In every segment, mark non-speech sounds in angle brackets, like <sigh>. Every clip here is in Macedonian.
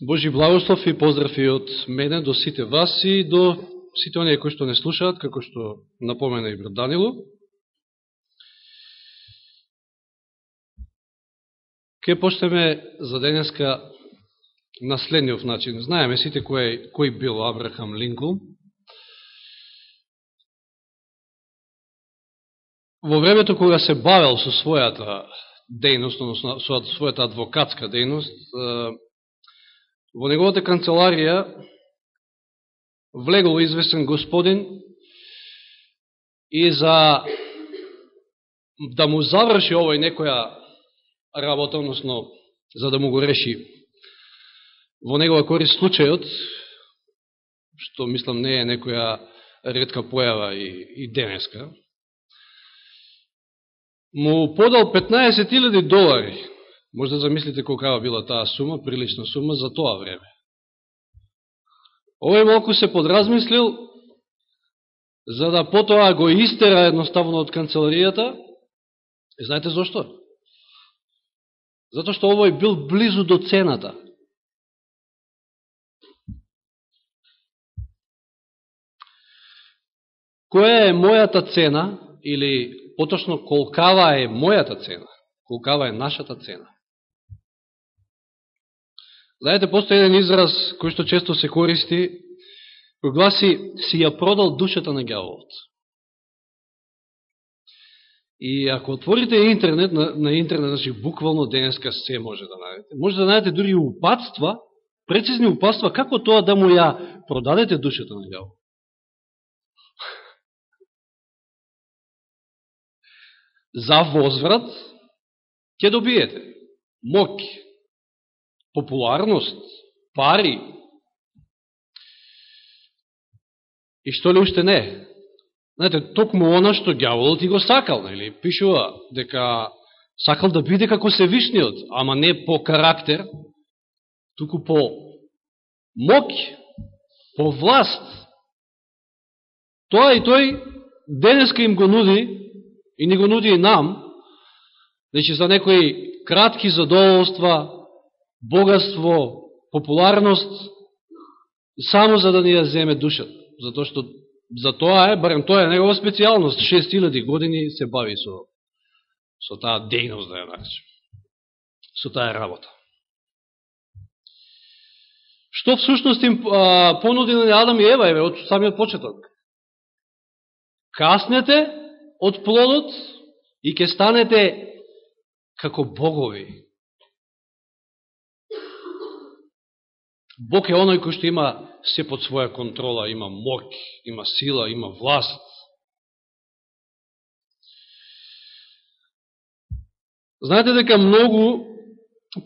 Божи благослов и поздрав и од мене до сите вас и до сите оние кои што не слушаат, како што напомена и брат Данило. Ке почнеме за денеска на следниот начин. Знаеме сите кој, кој бил Абрахам Линколн. Во времето кога се бавел со својата дејност, со својата адвокатска дејност, во неговата канцеларија влегол известен господин и за да му заврши овој некоја работа, односно за да му го реши во негова корист случајот, што мислам не е некоја редка појава и, и денеска, му подал 15.000 долари Може да замислите колкава била таа сума, прилична сума за тоа време. Овој малку се подразмислил, за да потоа го истера едноставно од канцеларијата. И знаете зошто? Зато што овој бил близу до цената. Која е мојата цена, или поточно колкава е мојата цена, колкава е нашата цена? Знаете, постои еден израз кој што често се користи, кој гласи си ја продал душата на гјаволот. И ако отворите интернет, на, на интернет, значи буквално денеска се може да најдете. Може да најдете дури упадства, прецизни упадства, како тоа да му ја продадете душата на гјаволот. <laughs> За возврат ќе добиете моки, популарност, пари. И што ли уште не? Знаете, токму она што гјаволот и го сакал, нели? Пишува дека сакал да биде како Севишниот, ама не по карактер, туку по мок, по власт. Тоа и тој денеска им го нуди, и ни го нуди и нам, значи за некои кратки задоволства, богатство, популарност, само за да ни ја земе душата. Затоа што за тоа е, барем тоа е негова специјалност. 6000 години се бави со, со таа дејност, да ја наречем. Со таа работа. Што всушност им понуди на Адам и Ева, еве, од самиот почеток? Каснете од плодот и ќе станете како богови. Бог е оној кој што има се под своја контрола, има мок, има сила, има власт. Знаете дека многу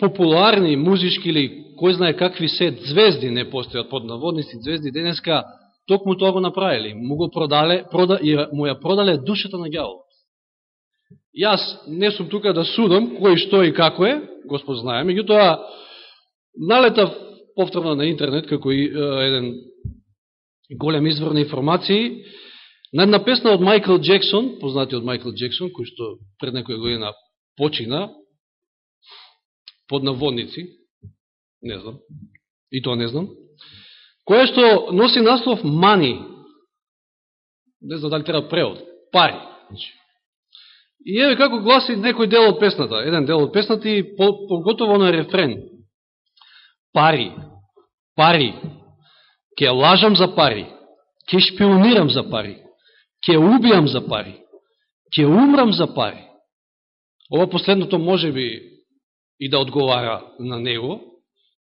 популарни музички или кој знае какви се звезди не постојат под наводници звезди денеска токму тоа го направили. Му го продале, прода, и му ја продале душата на гјаволот. Јас не сум тука да судам кој што и како е, Господ знае, меѓутоа налетав повторно на интернет, како и еден голем извор на информации, на една песна од Майкл Джексон, познати од Майкл Джексон, кој што пред некоја година почина, под наводници, не знам, и тоа не знам, која што носи наслов Money, не знам дали треба превод, пари. Значи. И еве како гласи некој дел од песната, еден дел од песната и поготово на рефрен пари, пари, ќе лажам за пари, ќе шпионирам за пари, ќе убијам за пари, ќе умрам за пари. Ова последното може би и да одговара на него,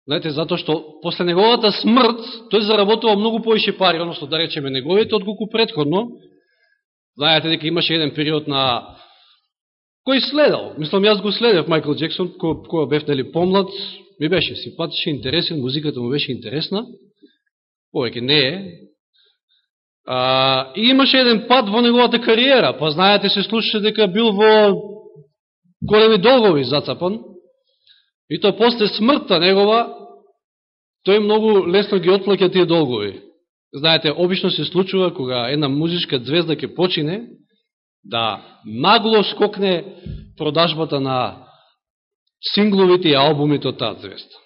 знаете, затоа што после неговата смрт, тој заработува многу поише пари, односно да речеме неговите, отколку предходно. Знаете дека имаше еден период на кој следал, мислам јас го следев Майкл Джексон, кога бев нели помлад, ми беше симпатичен, интересен, музиката му беше интересна, повеќе не е. А, и имаше еден пад во неговата кариера, па знаете се слушаше дека бил во големи долгови зацапан, и тоа после смртта негова, тој многу лесно ги отплаќа тие долгови. Знаете, обично се случува кога една музичка звезда ќе почине, да нагло скокне продажбата на сингловите и албумите од таа звезда.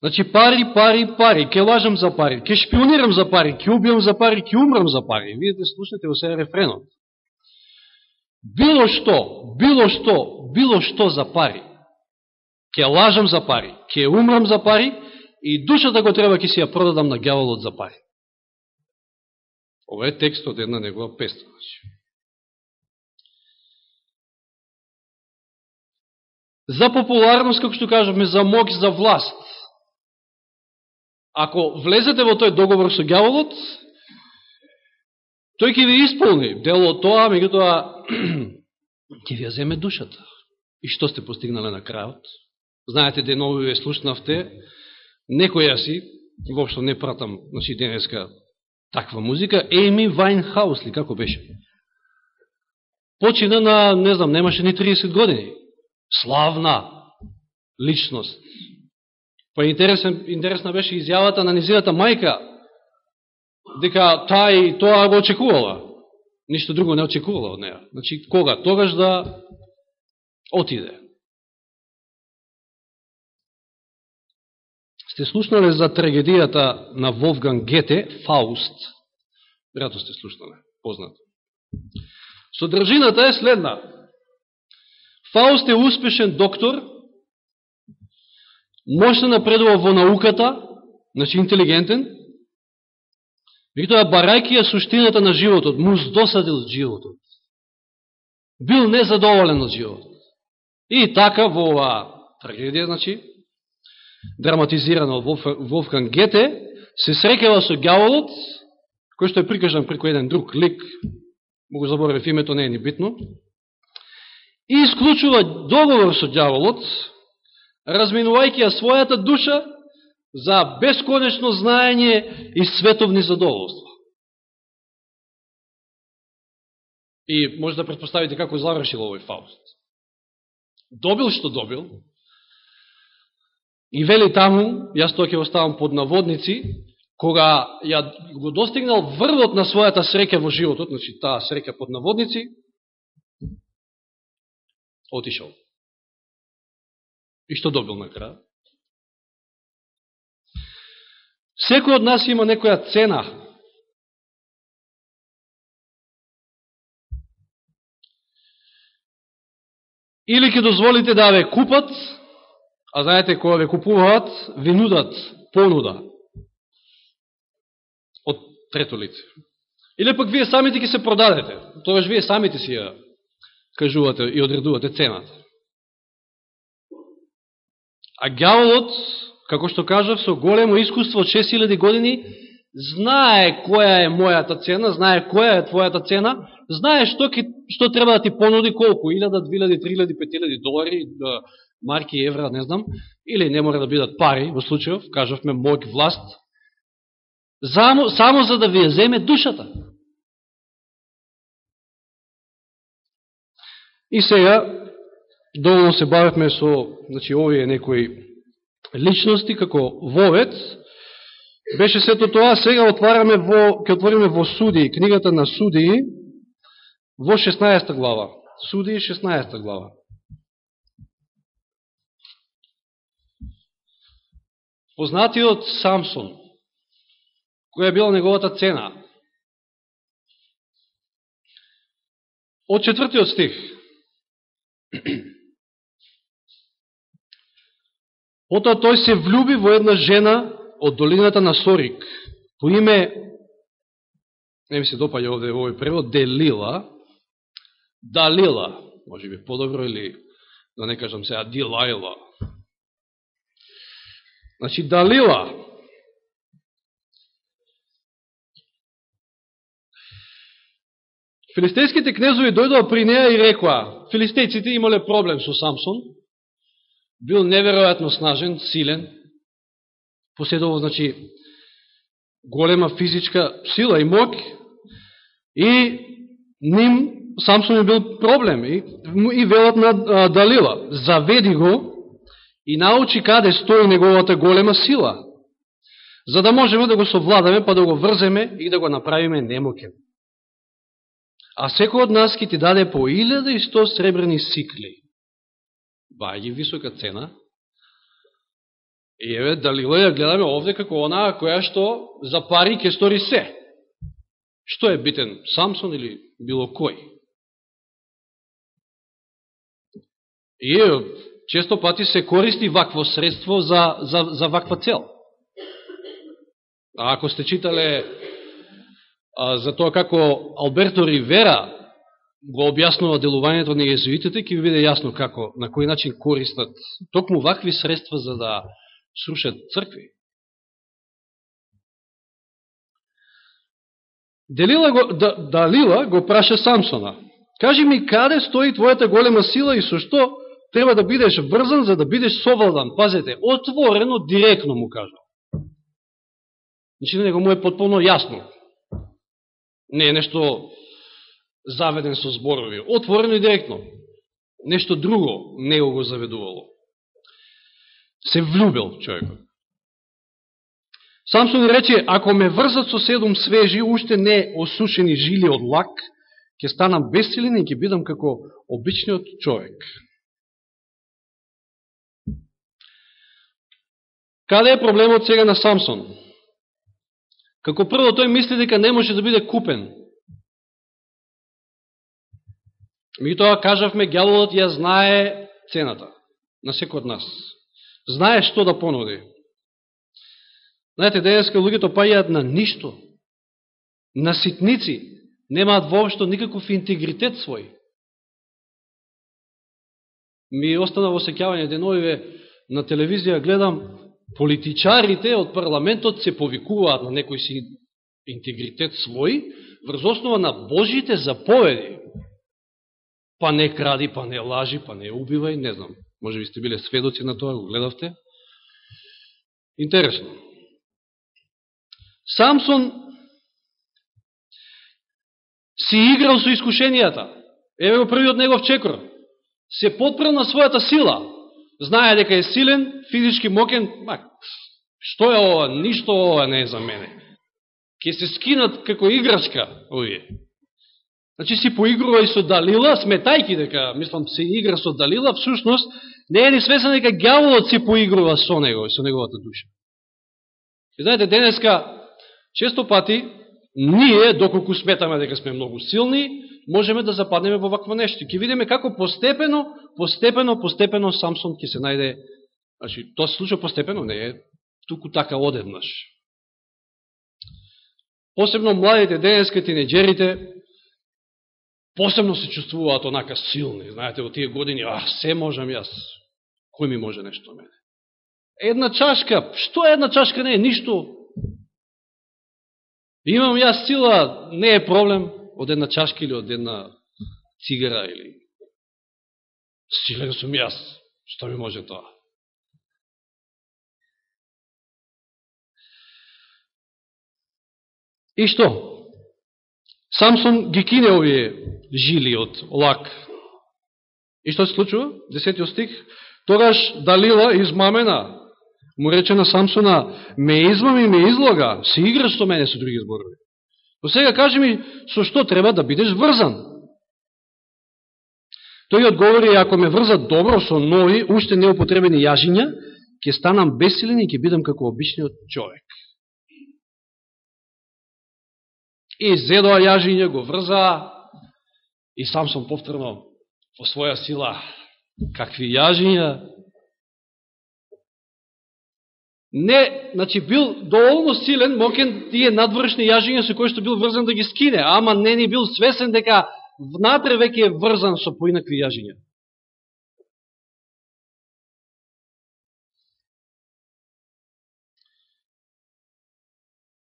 Значи пари, пари, пари, ке лажам за пари, ке шпионирам за пари, ке убијам за пари, ке умрам за пари. Видите, да слушнете во сега рефренот. Било што, било што, било што за пари. Ке лажам за пари, ке умрам за пари и душата го треба ке си ја продадам на гјаволот за пари. Ова е текст од една негова песна. Значи. За популарност, како што кажавме, за моќ, за власт. Ако влезете во тој договор со гјаволот, тој ќе ви исполни дело од тоа, меѓутоа <clears throat> ќе ви ја земе душата. И што сте постигнале на крајот? Знаете, денови ве слушнавте, некоја си, вопшто не пратам, значи денеска таква музика, Еми Вайнхаус ли, како беше? Почина на, не знам, немаше ни 30 години. Славна личност. Па интересен, интересна беше изјавата на низината мајка, дека таа и тоа го очекувала. Ништо друго не очекувала од неја. Значи, кога? Тогаш да отиде. Сте слушнале за трагедијата на Вовган Гете, Фауст. Веројатно сте слушнале, познато. Содржината е следна. Фауст е успешен доктор, моќно напредува во науката, значи интелигентен, тоа барајки ја суштината на животот, му здосадил животот. Бил незадоволен од животот. И така во оваа трагедија, значи, драматизирана од Вовкан Гете, се срекева со гјаволот, кој што е прикажан преко еден друг лик, му го заборавив името, не е ни битно, и исклучува договор со дјаволот, разминувајќи ја својата душа за бесконечно знаење и световни задоволства. И може да предпоставите како завршил овој Фауст. Добил што добил, и вели таму, јас тоа ќе оставам под наводници, кога ја го достигнал врвот на својата среќа во животот, значи таа среќа под наводници, отишол. И што добил на крај? Секој од нас има некоја цена. Или ќе дозволите да ве купат, а знаете кога ве купуваат, ви нудат понуда од трето лице. Или пак вие самите ќе се продадете. Тогаш вие самите си ја кажувате и одредувате цената. А гјаволот, како што кажав, со големо искуство од 6000 години, знае која е мојата цена, знае која е твојата цена, знае што, ки, што треба да ти понуди колку, 1000, 2000, 3000, 5000 долари, да, марки, евра, не знам, или не мора да бидат пари, во случајов, кажавме, мој власт, само, само за да ви ја земе душата. И сега, доволно се бавевме со, значи, овие некои личности, како вовец, беше сето тоа, сега отвараме во, ке отвориме во Судии, книгата на Судии, во 16 глава. Судии 16 глава. Познатиот Самсон, која е била неговата цена? Од четвртиот стих. <clears throat> Потоа тој се влюби во една жена од долината на Сорик, по име, не ми се допаѓа овде овој превод, Делила, Далила, може би подобро или, да не кажам сега, Дилайла. Значи, Далила, Филистејските кнезови дојдоа при неа и рекоа, филистејците имале проблем со Самсон, бил неверојатно снажен, силен, Поседувал значи, голема физичка сила и мок, и ним Самсон е бил проблем, и, и велат на а, Далила, заведи го и научи каде стои неговата голема сила, за да можеме да го совладаме, па да го врземе и да го направиме немокен. А секој од нас ки ти даде по 1100 сребрени сикли, бајаги висока цена, И еве, Далила ја гледаме овде како она која што за пари ќе стори се. Што е битен, Самсон или било кој? И често пати се користи вакво средство за, за, за ваква цел. А ако сте читале за тоа како Алберто Ривера го објаснува делувањето на језуитите, ќе ви биде јасно како, на кој начин користат токму вакви средства за да срушат цркви. Делила го, да, Далила го праша Самсона. Кажи ми каде стои твојата голема сила и со што треба да бидеш врзан за да бидеш совладан. Пазете, отворено, директно му кажа. Значи на него му е потполно јасно. Не е нешто заведен со зборови. Отворено и директно. Нешто друго не го заведувало. Се влюбил човекот. Самсон рече, ако ме врзат со седум свежи, уште не осушени жили од лак, ќе станам бесилен и ќе бидам како обичниот човек. Каде е проблемот сега на Самсон? Како прво тој мисли дека не може да биде купен. Ми тоа кажавме, гјаволот ја знае цената на секој од нас. Знае што да понуди. Знаете, денеска луѓето паѓаат на ништо, на ситници, немаат воопшто никаков интегритет свој. Ми остана во секјавање деновиве на телевизија гледам политичарите од парламентот се повикуваат на некој си интегритет свој, врз основа на Божите заповеди. Па не кради, па не лажи, па не убивај, не знам. Може би сте биле сведоци на тоа, го гледавте. Интересно. Самсон си играл со искушенијата. Еве го првиот негов чекор. Се подпрел на својата сила знае дека е силен, физички мокен, ма, што е ова, ништо ова не е за мене. Ке се скинат како играчка овие. Значи си поигрува и со Далила, сметајки дека, мислам, се игра со Далила, всушност, не е ни свесен дека гјаволот си поигрува со него, со неговата душа. И знаете, денеска, често пати, ние, доколку сметаме дека сме многу силни, можеме да западнеме во вакво нешто. Ке видиме како постепено, постепено, постепено Самсон ќе се најде, значи, тоа се случува постепено, не е туку така одеднаш. Посебно младите денеска тинеджерите, посебно се чувствуваат онака силни. Знаете, во тие години, а, се можам јас. Кој ми може нешто мене? Една чашка, што е една чашка? Не е ништо. Имам јас сила, не е проблем од една чашка или од една цигара или силен сум јас. Што ми може тоа? И што? Самсон ги кине овие жили од лак. И што се случува? Десетиот стих. Тогаш Далила измамена, му рече на Самсона, ме измами, ме излога, се играш со мене со други зборови. Но сега кажи ми, со што треба да бидеш врзан? Тој одговори, ако ме врзат добро со нови, уште неупотребени јажиња, ќе станам бесилен и ќе бидам како обичниот човек. И зедоа јажиња, го врза, и сам сам повторно во своја сила, какви јажиња, не, значи бил доволно силен, мокен тие надвршни јажиња со кои што бил врзан да ги скине, ама не ни бил свесен дека внатре веќе е врзан со поинакви јажиња.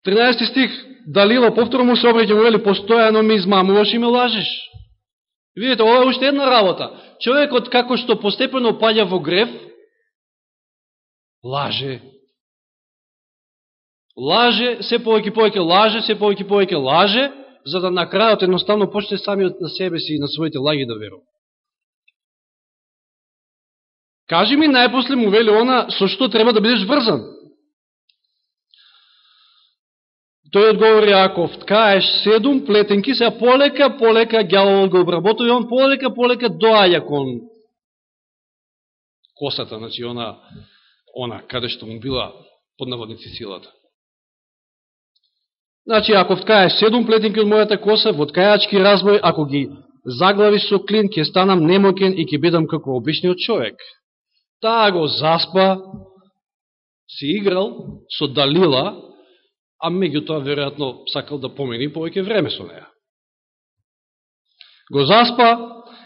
Тринаести стих, Далила повторно му се обреќа, му вели, постојано ми измамуваш и ме лажеш. Видите, ова е уште една работа. Човекот како што постепено паѓа во грев, лаже, лаже, се повеќе повеќе лаже, се повеќе повеќе лаже, за да на крајот едноставно почне самиот на себе си и на своите лаги да верува. Кажи ми најпосле му вели она со што треба да бидеш врзан. Тој одговори, ако вткаеш седум плетенки, се полека, полека гјаловот го обработува и он полека, полека доаја кон косата, значи она она, каде што му била под наводници силата. Значи, ако вткаеш седум плетинки од мојата коса, во ткајачки разбој, ако ги заглави со клин, ќе станам немокен и ќе бидам како обичниот човек. Таа го заспа, си играл со Далила, а меѓутоа веројатно сакал да помени повеќе време со неја. Го заспа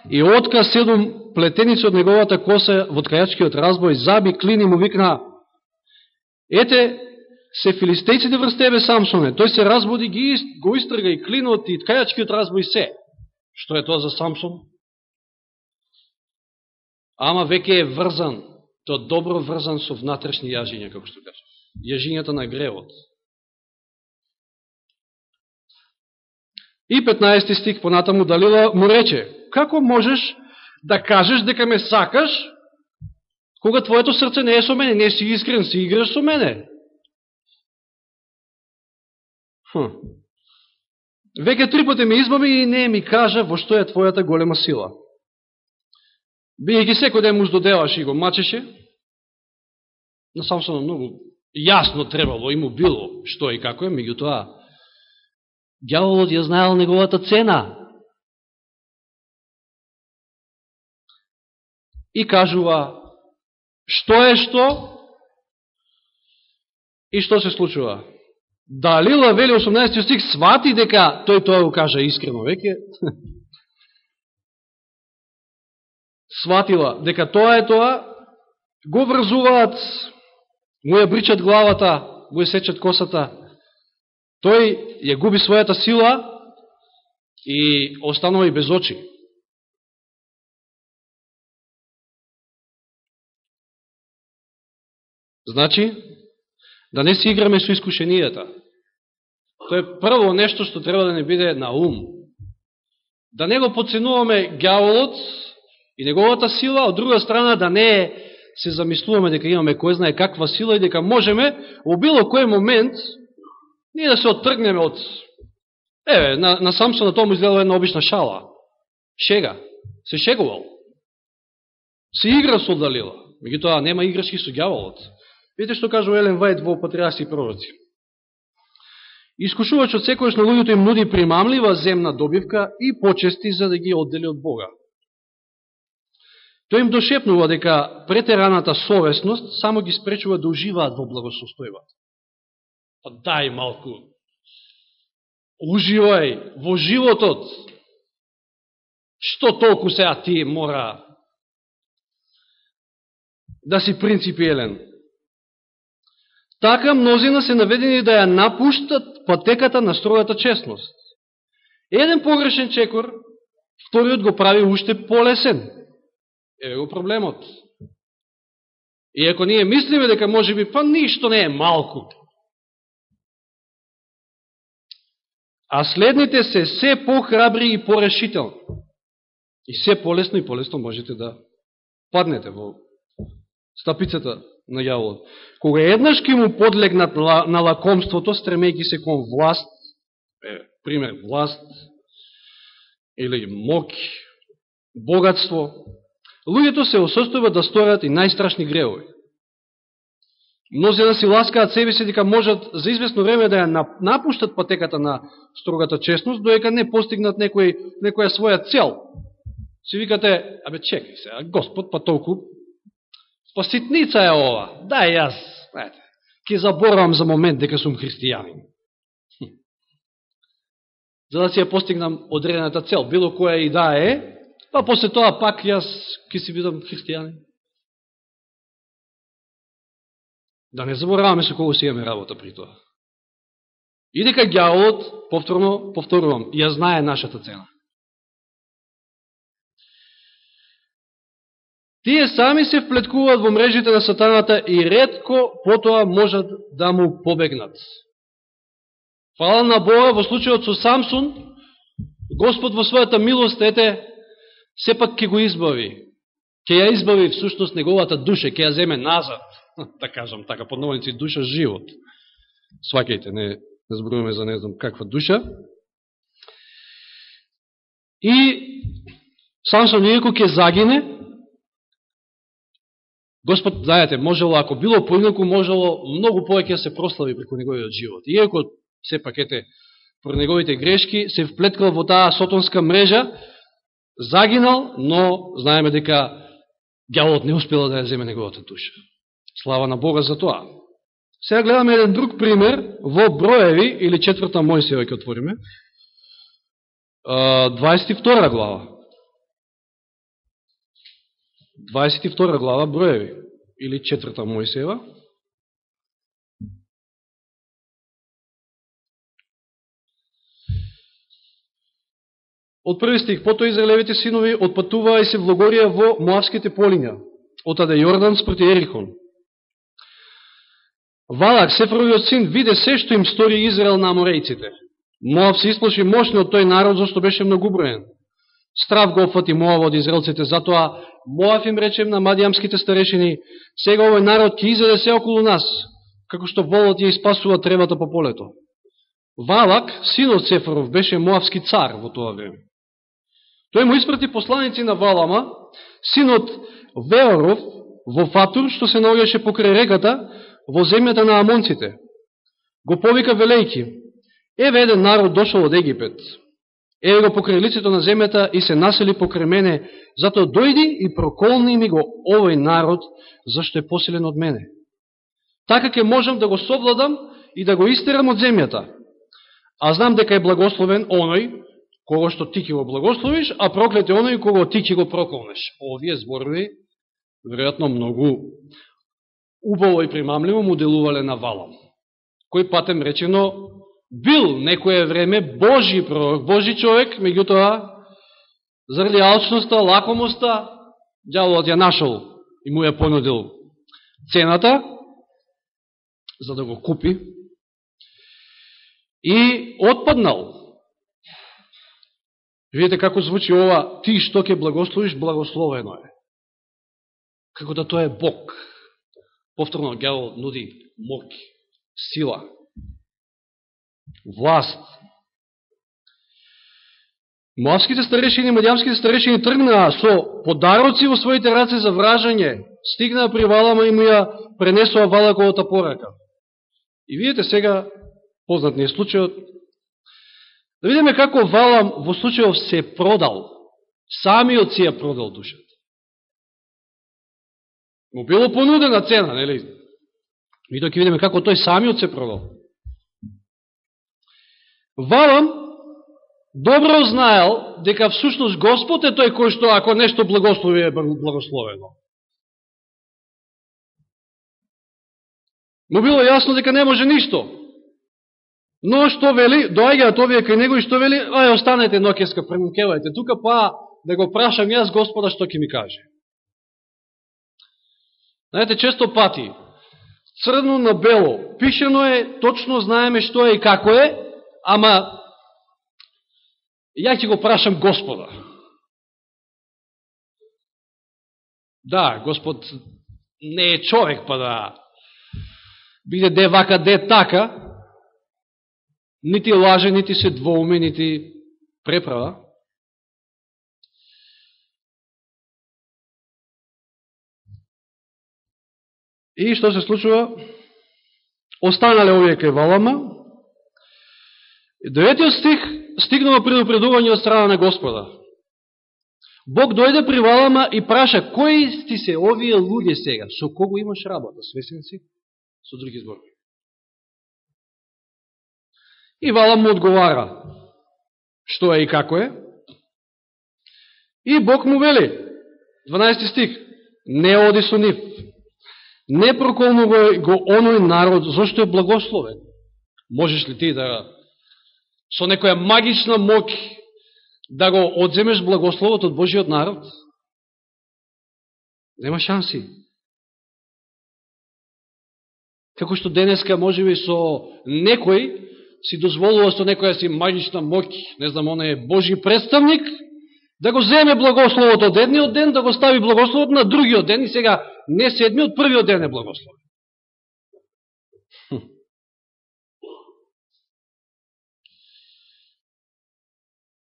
и отка седум плетеници од неговата коса во ткајачкиот разбој, заби клин и му викна, ете, се филистејците врз тебе, Самсоне, тој се разбуди, ги, го истрга и клинот и ткајачкиот разбој се. Што е тоа за Самсон? Ама веќе е врзан, тоа добро врзан со внатрешни јажиња, како што кажа. Јажињата на гревот. И 15 стих понатаму Далила му рече, како можеш да кажеш дека ме сакаш, кога твоето срце не е со мене, не си искрен, си играш со мене. Хм. Веќе три пати ме избави и не ми кажа во што е твојата голема сила. Бијајќи секој ден му здоделаш и го мачеше, на Самсон многу јасно требало и му било што и како е, меѓутоа, дјаволот ја знаел неговата цена. И кажува, што е што и што се случува. Далила, вели 18 стих, свати дека тој тоа го кажа искрено веќе. <laughs> Сватила дека тоа е тоа, го врзуваат, му ја бричат главата, го ја сечат косата, тој ја губи својата сила и останува и без очи. Значи, да не си играме со искушенијата. Тоа е прво нешто што треба да не биде на ум. Да не го подценуваме гјаволот и неговата сила, од друга страна да не се замислуваме дека имаме кој знае каква сила и дека можеме во било кој момент ние да се оттргнеме од... Еве, на, на Самсон на тоа му изгледала една обична шала. Шега. Се шегувал. Се игра со Далила. Меѓутоа, нема играчки со гјаволот. Видите што кажува Елен Вајд во Патриарси и пророци. Искушувачот секојаш на луѓето им нуди примамлива земна добивка и почести за да ги оддели од Бога. Тој им дошепнува дека претераната совесност само ги спречува да уживаат во благосостојбата. Па дај малку. Уживај во животот. Што толку сега ти мора да си принципиелен? Така мнозина се наведени да ја напуштат патеката на строгата честност. Еден погрешен чекор, вториот го прави уште полесен. Еве го проблемот. И ако ние мислиме дека може би, па ништо не е малку. А следните се се похрабри и порешителни. И се полесно и полесно можете да паднете во стапицата на јаволот. Кога еднаш ке му подлегнат на лакомството, стремејќи се кон власт, е, пример, власт, или мок, богатство, луѓето се осостојува да сторат и најстрашни греови. Мнозина си ласкаат себе си дека можат за известно време да ја напуштат патеката на строгата честност, доека не постигнат некој, некоја своја цел. Си викате, абе чекай се, Господ па толку Поситница е ова. Да, јас, знаете, ке заборавам за момент дека сум христијанин. За да си ја постигнам одредената цел, било која и да е, па после тоа пак јас ке си бидам христијанин. Да не забораваме со кого си имаме работа при тоа. И дека гјаволот, повторно, повторувам, ја знае нашата цена. Тие сами се вплеткуваат во мрежите на сатаната и редко потоа можат да му побегнат. Фала на Бога во случајот со Самсун, Господ во својата милост, ете, сепак ќе го избави. Ке ја избави всушност неговата душа, ке ја земе назад, <laughs> да кажам така, под новоници душа, живот. Свакајте, не, не зборуваме за не знам каква душа. И Самсон иако ќе загине, Господ, знаете, можело, ако било поинаку, можело многу повеќе да се прослави преку неговиот живот. Иако, сепак, ете, про неговите грешки, се вплеткал во таа сотонска мрежа, загинал, но знаеме дека гјавот не успела да ја земе неговата душа. Слава на Бога за тоа. Сега гледаме еден друг пример во Броеви, или четврта Мојсева ќе отвориме, 22 глава. 22 глава Броеви, или четврта Мојсева. Од први стих, потоа Израелевите синови отпатуваа и се влогорија во Моавските полиња, од Аде Јордан спроти Ерихон. Валак, Сефровиот син, виде се што им стори Израел на аморејците. Моав се исплаши мощно од тој народ, зашто беше многуброен. Страв го опфати Моав од израелците, затоа Моав им речем на мадијамските старешини, сега овој народ ќе изеде се околу нас, како што волот ја испасува требата по полето. Валак, синот Сефаров, беше Моавски цар во тоа време. Тој му испрати посланици на Валама, синот Веоров, во Фатур, што се наоѓаше покрај реката, во земјата на Амонците. Го повика велејки. Еве еден народ дошол од Египет. Еве го покрај лицето на земјата и се насели покрај мене. Зато дојди и проколни ми го овој народ, зашто е посилен од мене. Така ќе можам да го совладам и да го истерам од земјата. А знам дека е благословен оној кого што ти ќе го благословиш, а проклет е оној кого ти ќе го проколнеш. Овие зборови, веројатно, многу убаво и примамливо му делувале на Валам. Кој патем речено, бил некое време Божи пророк, Божи човек, меѓутоа, заради алчноста, лакомоста, дјаволот ја нашол и му ја понудил цената, за да го купи, и отпаднал Видите како звучи ова, ти што ќе благословиш, благословено е. Како да тоа е Бог. Повторно, гјавол нуди мок, сила, власт. Моавските старешини и мадјамските старешини тргнаа со подароци во своите раце за вражање, стигнаа при Валама и му ја пренесоа Валаковата порака. И видите сега, познат не е случајот, Да видиме како Валам во случајов се продал. Самиот си ја продал душата. Му било понудена цена, нели? И тоа ќе видиме како тој самиот се продал. Валам добро знаел дека всушност Господ е тој кој што ако нешто благослови е благословено. Му било јасно дека не може ништо. Но што вели, доаѓаат овие кај него и што вели, ај останете нокеска, премукевајте тука, па да го прашам јас Господа што ќе ми каже. Знаете, често пати, црно на бело, пишено е, точно знаеме што е и како е, ама ја ќе го прашам Господа. Да, Господ не е човек, па да биде де вака, де така, нити лаже, нити се двоуме, нити преправа. И што се случува? Останале овие кај Валама. Деветиот стих стигнува предупредување од страна на Господа. Бог дојде при Валама и праша, кои сти се овие луѓе сега? Со кого имаш работа? Свесен си? Со други зборови. И Валам му одговара што е и како е. И Бог му вели, 12 стих, не оди со нив, не проколнувај го оној народ, зашто е благословен. Можеш ли ти да со некоја магична мок да го одземеш благословот од Божиот народ? Нема шанси. Како што денеска може би со некој си дозволува со некоја си магична мок, не знам, она е Божи представник, да го земе благословот од едниот ден, да го стави благословот на другиот ден и сега не седмиот, првиот ден е благослов.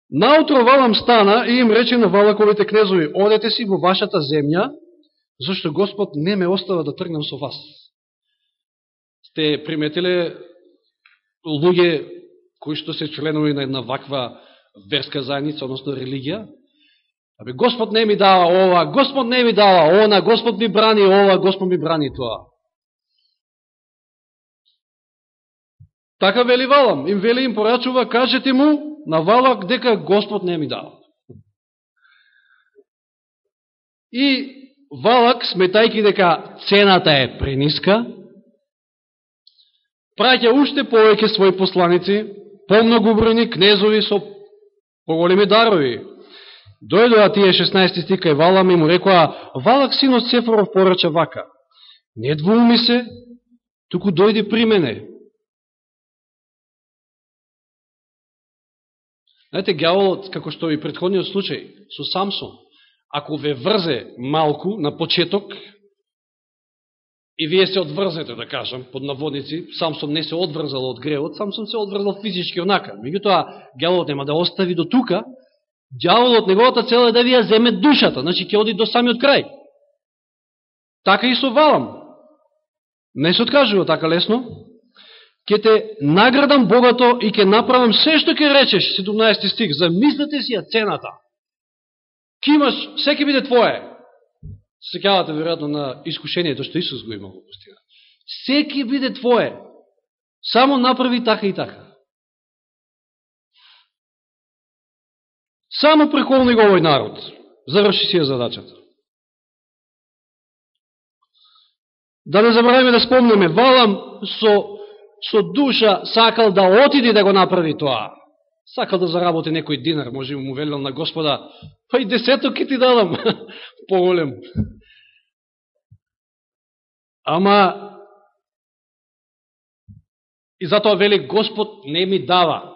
Наутро Валам стана и им рече на Валаковите кнезови, одете си во вашата земја, Зашто Господ не ме остава да тргнам со вас. Сте приметиле луѓе кои што се членови на една ваква верска заедница, односно религија? Абе, Господ не ми дава ова, Господ не ми дава она, Господ ми брани ова, Господ ми брани тоа. Така вели Валам, им вели им порачува, кажете му на Валак дека Господ не ми дава. И Валак, сметајки дека цената е прениска, праќа уште повеќе своји посланици, помногу бројни кнезови со поголеми дарови. Дојдоа тие 16 стика и Валам и му рекоа, Валак синот Сефоров порача вака, не двуми се, туку дојди при мене. Знаете, гјаволот, како што и предходниот случај, со Самсон, ако ве врзе малку на почеток, и вие се одврзете, да кажам, под наводници, Самсон не се одврзал од гревот, Самсон се одврзал физички онака. Меѓутоа, гјаволот нема да остави до тука, Дјаволот, неговата цел е да ви ја земе душата, значи ќе оди до самиот крај. Така и со Валам. Не се откажува така лесно. Ке те наградам богато и ќе направам се што ќе речеш, 17 стих, замислете си ја цената. Ке имаш, се ќе биде твое. Секавате веројатно на искушението што Исус го имал во пустина. Се ќе биде твое. Само направи така и така. Само преколни го овој народ. Заврши си ја задачата. Да не забравиме да спомнеме, Валам со, со душа сакал да отиде да го направи тоа. Сакал да заработи некој динар, може му велел на Господа, па и десеток ки ти дадам, <laughs> поголем. Ама, и затоа вели, Господ не ми дава.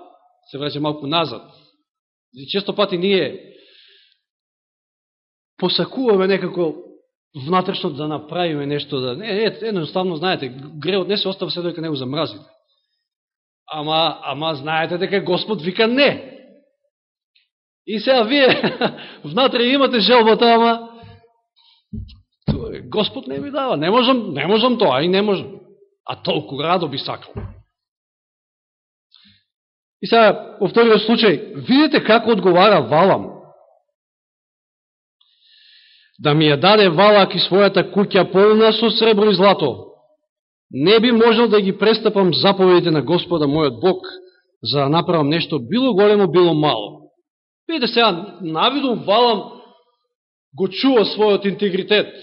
Се враќа малку назад. И често пати ние посакуваме некако внатрешно да направиме нешто, да не, е, едноставно знаете, греот не се остава се дека не го замразите. Ама, ама знаете дека Господ вика не. И сега вие <laughs> внатре имате желбата, ама Господ не ми дава. Не можам, не можам тоа и не можам. А толку радо би сакал. И сега, во вториот случај, видите како одговара Валам. Да ми ја даде Валак и својата куќа полна со сребро и злато. Не би можел да ги престапам заповедите на Господа, мојот Бог, за да направам нешто било големо, било мало. Видите сега, навидом Валам го чува својот интегритет.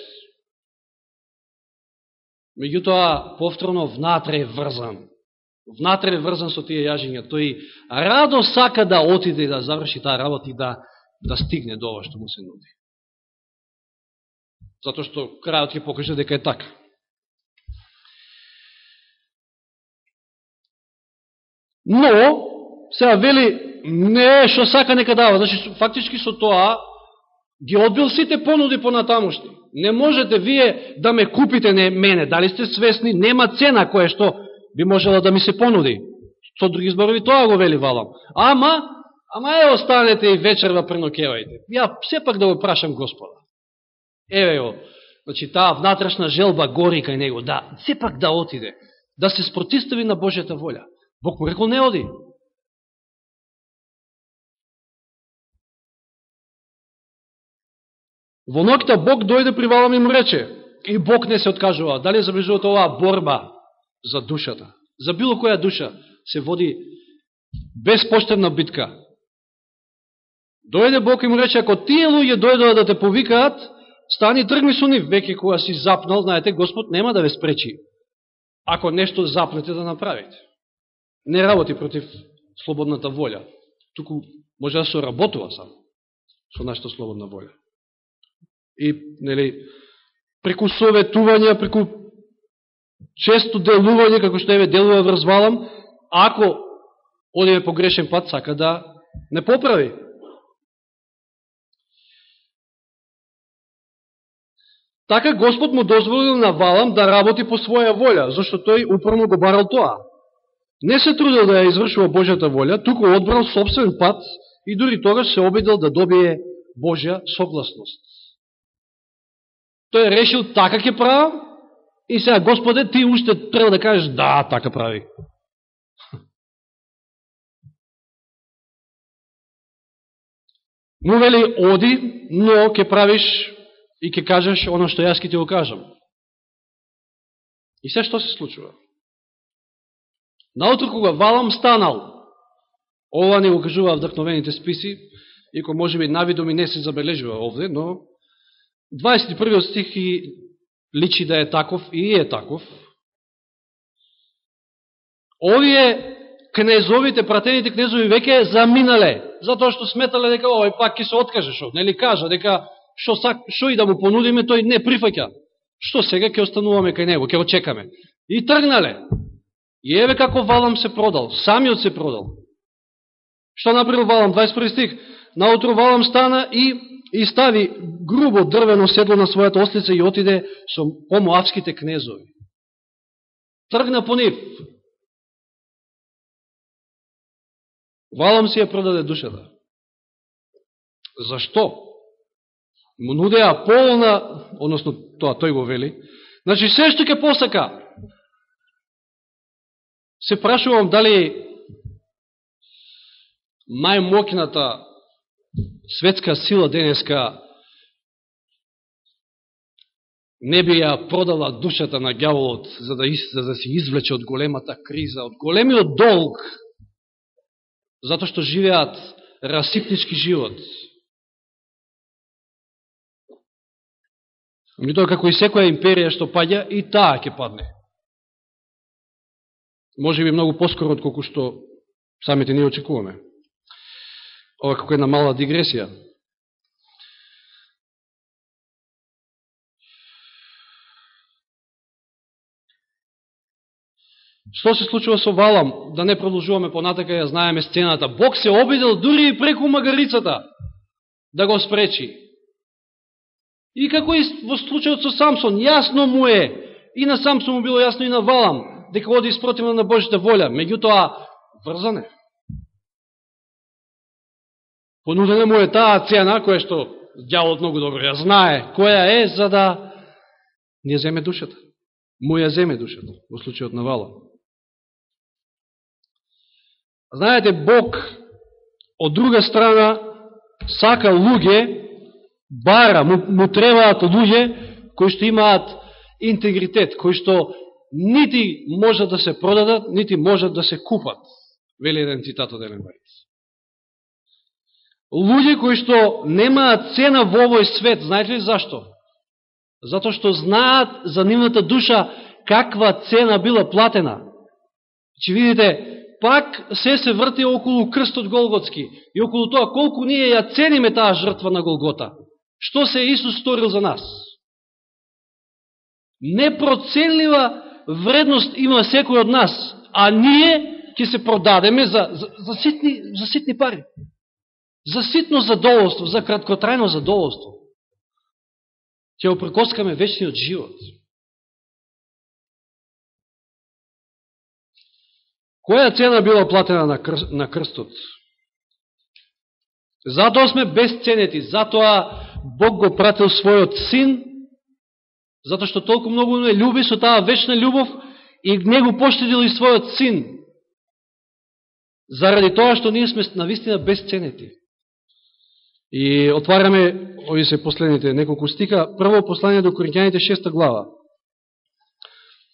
Меѓутоа, повторно, внатре е врзан внатре врзан со тие јажиња, тој радо сака да отиде и да заврши таа работа и да, да стигне до ова што му се нуди. Затоа што крајот ќе покаже дека е така. Но, сега вели, не што сака нека дава, значи фактички со тоа ги одбил сите понуди понатамошни. Не можете вие да ме купите не мене, дали сте свесни, нема цена која што би можела да ми се понуди. Со други зборови тоа го вели Валам. Ама, ама е останете и вечерва пренокевајте. Ја сепак да го прашам Господа. Еве го, значи таа внатрешна желба гори кај него, да, сепак да отиде, да се спротистави на Божјата волја. Бог му рекол не оди. Во ноќта Бог дојде при Валам и му рече, и Бог не се откажува. Дали забележувате оваа борба за душата. За било која душа се води безпоштевна битка. Дојде Бог и му рече, ако тие луѓе дојдоа да те повикаат, стани тргни со нив, веќе кога си запнал, знаете, Господ нема да ве спречи. Ако нешто запнете да направите. Не работи против слободната волја. Туку може да се работува само со нашата слободна волја. И, нели, преку советување, преку често делување, како што еве делува врз Валам, ако одиме по грешен пат, сака да не поправи. Така Господ му дозволил на Валам да работи по своја волја, зашто тој упорно го барал тоа. Не се трудил да ја извршува Божјата волја, туку одбрал собствен пат и дури тогаш се обидел да добие Божја согласност. Тој решил така ќе правам и сега Господе ти уште треба да кажеш да, така прави. <laughs> Му вели оди, но ќе правиш и ќе кажеш оно што јас ќе ти го кажам. И се што се случува? Наутро кога Валам станал, ова не го кажува вдъхновените списи, ико може би навидоми не се забележува овде, но 21 стих и личи да е таков и е таков. Овие кнезовите, пратените кнезови веќе заминале, затоа што сметале дека овој пак ќе се откажеш од, нели кажа, дека шо, сак, што и да му понудиме, тој не прифаќа. Што сега ќе остануваме кај него, ќе го чекаме. И тргнале. И еве како Валам се продал, самиот се продал. Што направил Валам? 21 стих. Наутро Валам стана и, и стави грубо дрвено седло на својата ослица и отиде со помоавските кнезови. Тргна по нив. Валам си ја продаде душата. Зашто? Му нудеа полна, односно тоа тој го вели, значи се што ќе посака. Се прашувам дали најмокната светска сила денеска не би ја продала душата на гјаволот за да, за да се извлече од големата криза, од големиот долг, затоа што живеат расипнички живот. Меѓутоа, како и секоја империја што паѓа, и таа ќе падне. Може би многу поскоро од колку што самите ние очекуваме. Ова како една мала дигресија. Што се случува со Валам? Да не продолжуваме понатака, ја знаеме сцената. Бог се обидел дури и преку магарицата да го спречи. И како и во случајот со Самсон, јасно му е, и на Самсон му било јасно и на Валам, дека оди спротивно на Божите волја. Меѓутоа, врзане. Понудена му е таа цена, која што дјавот многу добро ја знае, која е за да не земе душата. Му ја земе душата, во случајот на Валам. Знаете, Бог од друга страна сака луѓе, бара, му, му требаат луѓе кои што имаат интегритет, кои што нити можат да се продадат, нити можат да се купат. Вели еден цитат од Елен Барис луѓе кои што немаат цена во овој свет, знаете ли зашто? Зато што знаат за нивната душа каква цена била платена. Че видите, пак се се врти околу крстот Голготски и околу тоа колку ние ја цениме таа жртва на Голгота. Што се Исус сторил за нас? Непроценлива вредност има секој од нас, а ние ќе се продадеме за, за, за, ситни, за ситни пари за ситно задоволство, за краткотрајно задоволство. Ќе опрекоскаме вечниот живот. Која цена била платена на, кр... на крстот? Затоа сме безценети, затоа Бог го пратил својот син, затоа што толку многу не љуби со таа вечна љубов и не го поштедил и својот син. Заради тоа што ние сме навистина безценети. И отвараме, овие се последните неколку стика, прво послание до Коринќаните 6 глава.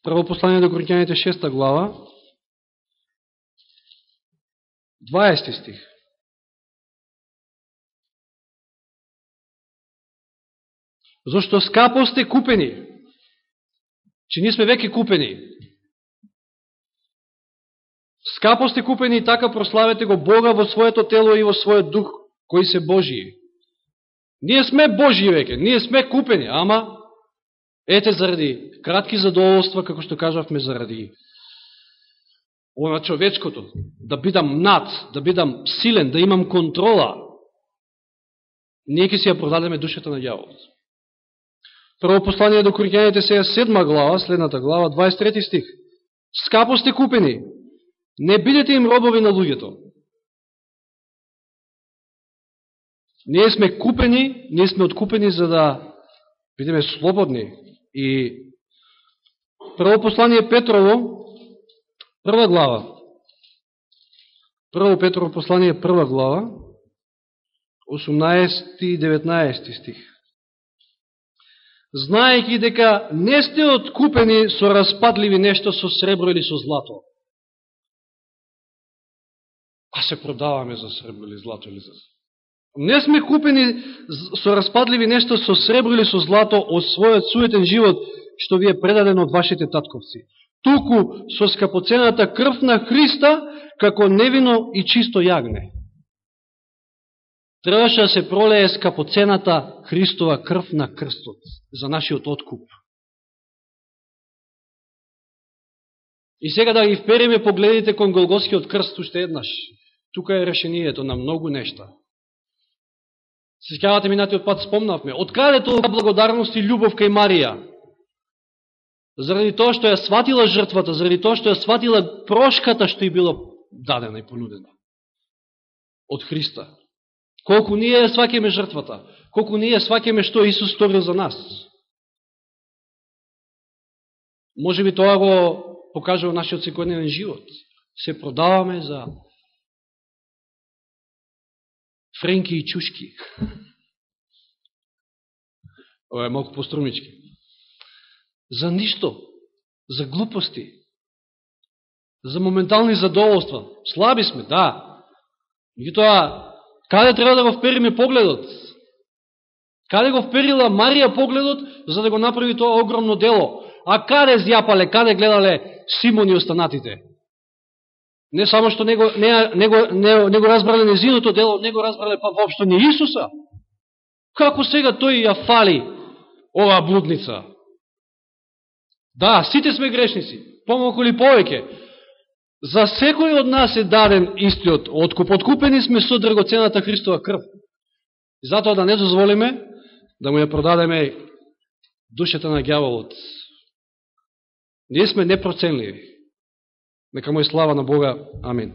Прво послание до Коринќаните 6 глава, 20 стих. Зошто скапо сте купени, че ние сме веќе купени. Скапо сте купени и така прославете го Бога во своето тело и во својот дух, кои се Божии. Ние сме Божии веќе, ние сме купени, ама ете заради кратки задоволства, како што кажавме, заради ова човечкото, да бидам над, да бидам силен, да имам контрола, ние ќе си ја продадеме душата на јавот. Прво послание до Коринјаните се е седма глава, следната глава, 23 стих. Скапо сте купени, не бидете им робови на луѓето, Ние сме купени, ние сме откупени за да бидеме слободни. И прво послание Петрово, прва глава, прво Петрово послание, прва глава, 18 и 19 стих. Знаеки дека не сте откупени со распадливи нешто со сребро или со злато, а се продаваме за сребро или злато или за Не сме купени со распадливи нешто со сребро или со злато од својот суетен живот, што ви е предаден од вашите татковци. Туку со скапоцената крв на Христа, како невино и чисто јагне. Требаше да се пролее скапоцената Христова крв на крстот за нашиот откуп. И сега да ги впериме погледите кон Голгоскиот крст уште еднаш. Тука е решението на многу нешта. Се скавате минатиот пат спомнавме. Од каде толка благодарност и љубов кај Марија? Заради тоа што ја сватила жртвата, заради тоа што ја сватила прошката што ја било дадена и понудена. Од Христа. Колку ние ја свакеме жртвата, колку ние ја свакеме што Исус сторил за нас. Може би тоа го покажува нашиот секојдневен живот. Се продаваме за френки и чушки. <laughs> Ова е малко пострумички. За ништо, за глупости, за моментални задоволства. Слаби сме, да. тоа, каде треба да го впериме погледот? Каде го вперила Марија погледот, за да го направи тоа огромно дело? А каде зјапале, каде гледале Симон и останатите? Не само што него, не, него, не, не го разбрале незиното дело, не го разбрале па воопшто не Исуса. Како сега тој ја фали оваа блудница? Да, сите сме грешници, помалку или повеќе. За секој од нас е даден истиот откуп. Откупени сме со драгоцената Христова крв. И затоа да не дозволиме да му ја продадеме душата на гјаволот. Ние сме непроценливи. Нека му е слава на Бога. Амин.